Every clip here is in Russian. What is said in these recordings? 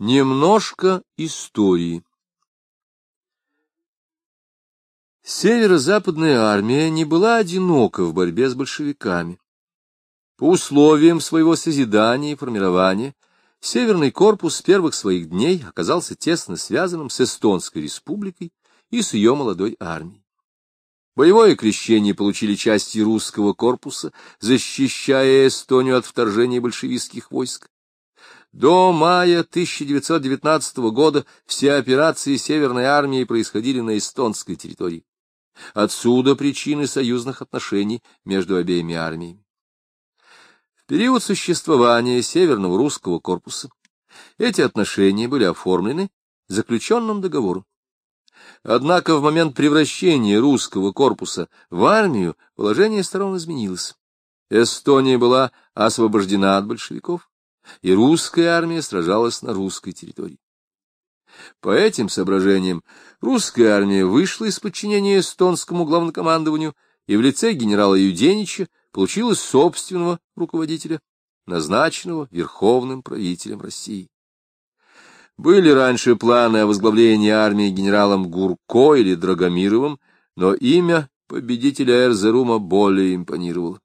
Немножко истории. Северо-западная армия не была одинока в борьбе с большевиками. По условиям своего созидания и формирования Северный корпус с первых своих дней оказался тесно связанным с Эстонской республикой и с ее молодой армией. Боевое крещение получили части русского корпуса, защищая Эстонию от вторжения большевистских войск. До мая 1919 года все операции Северной армии происходили на эстонской территории. Отсюда причины союзных отношений между обеими армиями. В период существования Северного русского корпуса эти отношения были оформлены заключенным договором. Однако в момент превращения русского корпуса в армию положение сторон изменилось. Эстония была освобождена от большевиков, и русская армия сражалась на русской территории. По этим соображениям русская армия вышла из подчинения эстонскому главнокомандованию и в лице генерала Юденича получила собственного руководителя, назначенного верховным правителем России. Были раньше планы о возглавлении армии генералом Гурко или Драгомировым, но имя победителя Эрзерума более импонировало.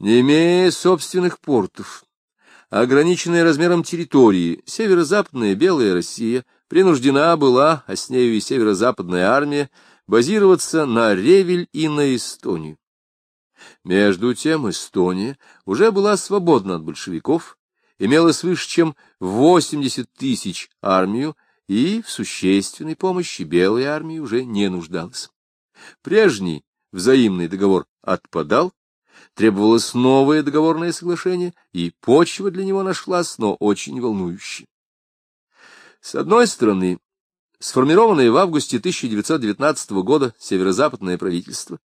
Не имея собственных портов, ограниченная размером территории, северо-западная Белая Россия принуждена была, а с нею и северо-западная армия, базироваться на Ревель и на Эстонию. Между тем Эстония уже была свободна от большевиков, имела свыше чем 80 тысяч армию и в существенной помощи Белой армии уже не нуждалась. Прежний взаимный договор отпадал, требовалось новое договорное соглашение, и почва для него нашлась, но очень волнующая. С одной стороны, сформированное в августе 1919 года северо-западное правительство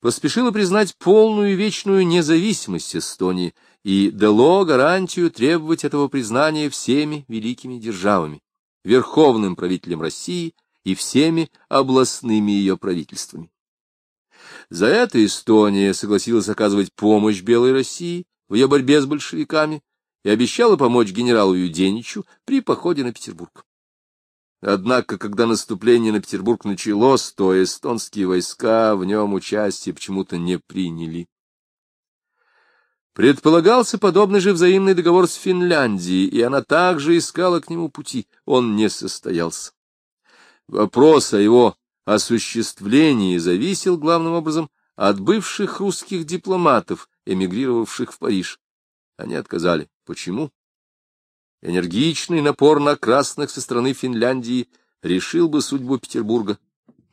поспешило признать полную и вечную независимость Эстонии и дало гарантию требовать этого признания всеми великими державами, верховным правителем России и всеми областными ее правительствами. За это Эстония согласилась оказывать помощь Белой России в ее борьбе с большевиками и обещала помочь генералу Юденичу при походе на Петербург. Однако, когда наступление на Петербург началось, то эстонские войска в нем участие почему-то не приняли. Предполагался подобный же взаимный договор с Финляндией, и она также искала к нему пути. Он не состоялся. Вопрос о его осуществлении зависел главным образом от бывших русских дипломатов, эмигрировавших в Париж. Они отказали. Почему? Энергичный напор на красных со стороны Финляндии решил бы судьбу Петербурга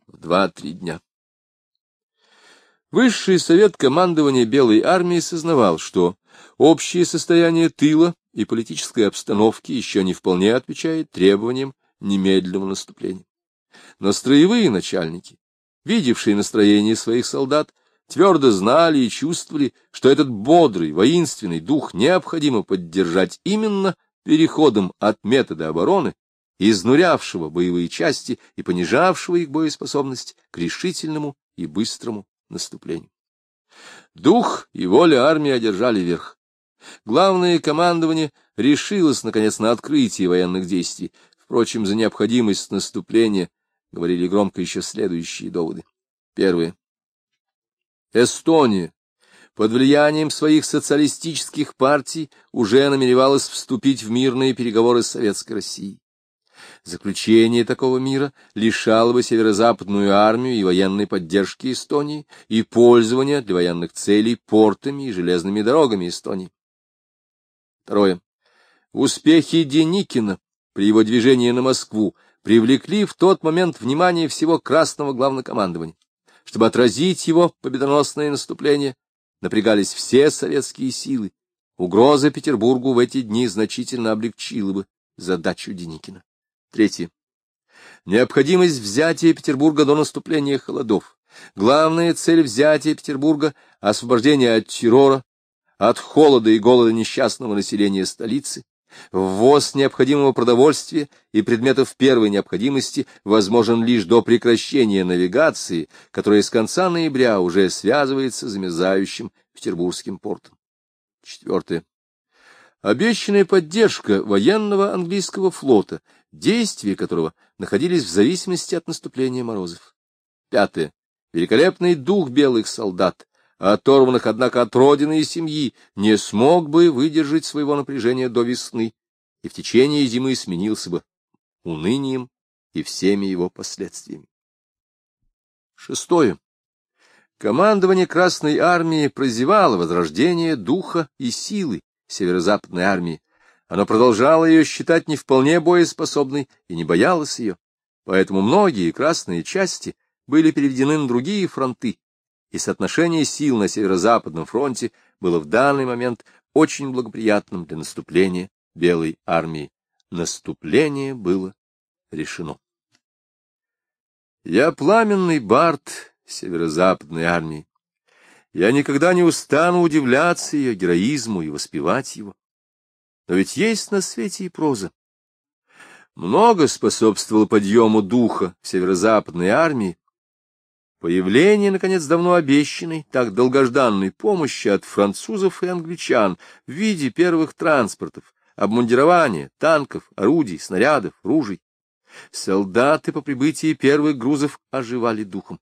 в два-три дня. Высший совет командования Белой армии сознавал, что общее состояние тыла и политической обстановки еще не вполне отвечает требованиям немедленного наступления. Но строевые начальники, видевшие настроение своих солдат, твердо знали и чувствовали, что этот бодрый, воинственный дух необходимо поддержать именно переходом от метода обороны, изнурявшего боевые части и понижавшего их боеспособность к решительному и быстрому наступлению. Дух и воля армии одержали верх. Главное командование решилось, наконец, на открытие военных действий. Впрочем, за необходимость наступления говорили громко еще следующие доводы. Первое. Эстония под влиянием своих социалистических партий уже намеревалась вступить в мирные переговоры с Советской Россией. Заключение такого мира лишало бы северо-западную армию и военной поддержки Эстонии и пользования для военных целей портами и железными дорогами Эстонии. Второе. Успехи Деникина при его движении на Москву привлекли в тот момент внимание всего Красного главнокомандования. Чтобы отразить его победоносное наступление, напрягались все советские силы. Угроза Петербургу в эти дни значительно облегчила бы задачу Деникина. Третье. Необходимость взятия Петербурга до наступления холодов. Главная цель взятия Петербурга — освобождение от террора, от холода и голода несчастного населения столицы, Ввоз необходимого продовольствия и предметов первой необходимости возможен лишь до прекращения навигации, которая с конца ноября уже связывается с замерзающим Петербургским портом. Четвертое. Обещанная поддержка военного английского флота, действия которого находились в зависимости от наступления морозов. Пятое. Великолепный дух белых солдат, оторванных, однако, от родины и семьи, не смог бы выдержать своего напряжения до весны, и в течение зимы сменился бы унынием и всеми его последствиями. Шестое. Командование Красной Армии прозевало возрождение духа и силы Северо-Западной армии. Оно продолжало ее считать не вполне боеспособной и не боялось ее. Поэтому многие красные части были переведены на другие фронты, и соотношение сил на Северо-Западном фронте было в данный момент очень благоприятным для наступления Белой армии. Наступление было решено. Я пламенный бард северо-западной армии. Я никогда не устану удивляться ее героизму и воспевать его. Но ведь есть на свете и проза. Много способствовало подъему духа северо-западной армии. Появление, наконец, давно обещанной, так долгожданной помощи от французов и англичан в виде первых транспортов, обмундирования, танков, орудий, снарядов, ружей. Солдаты по прибытии первых грузов оживали духом.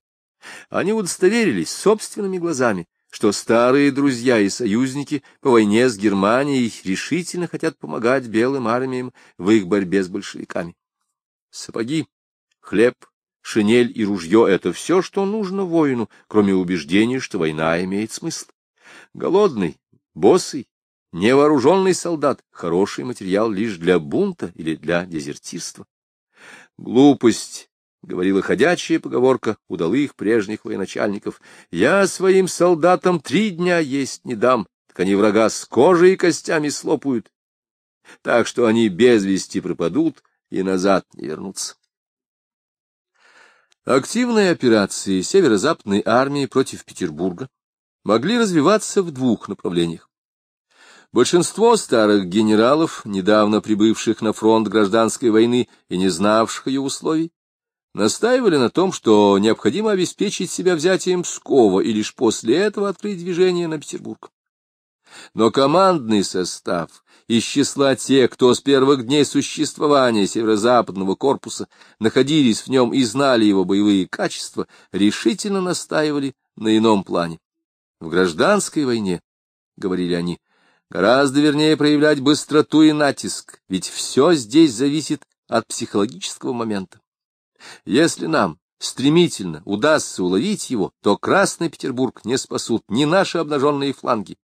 Они удостоверились собственными глазами, что старые друзья и союзники по войне с Германией решительно хотят помогать белым армиям в их борьбе с большевиками. Сапоги, хлеб, шинель и ружье — это все, что нужно воину, кроме убеждения, что война имеет смысл. Голодный, босый, невооруженный солдат — хороший материал лишь для бунта или для дезертирства. Глупость, — говорила ходячая поговорка удалых прежних военачальников, — я своим солдатам три дня есть не дам, так они врага с кожей и костями слопают, так что они без вести пропадут и назад не вернутся. Активные операции северо-западной армии против Петербурга могли развиваться в двух направлениях. Большинство старых генералов, недавно прибывших на фронт гражданской войны и не знавших ее условий, настаивали на том, что необходимо обеспечить себя взятием Пскова и лишь после этого открыть движение на Петербург. Но командный состав из числа тех, кто с первых дней существования северо-западного корпуса находились в нем и знали его боевые качества, решительно настаивали на ином плане. В гражданской войне, — говорили они, Гораздо вернее проявлять быстроту и натиск, ведь все здесь зависит от психологического момента. Если нам стремительно удастся уловить его, то Красный Петербург не спасут ни наши обнаженные фланги,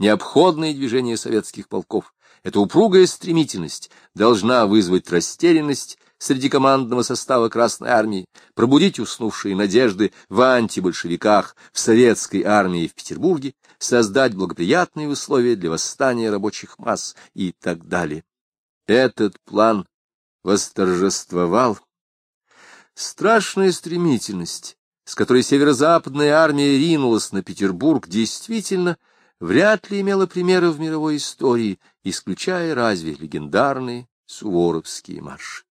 ни обходные движения советских полков. Эта упругая стремительность должна вызвать растерянность среди командного состава Красной Армии, пробудить уснувшие надежды в антибольшевиках, в советской армии в Петербурге, создать благоприятные условия для восстания рабочих масс и так далее. Этот план восторжествовал. Страшная стремительность, с которой северо-западная армия ринулась на Петербург, действительно вряд ли имела примера в мировой истории, исключая разве легендарные суворовские марши.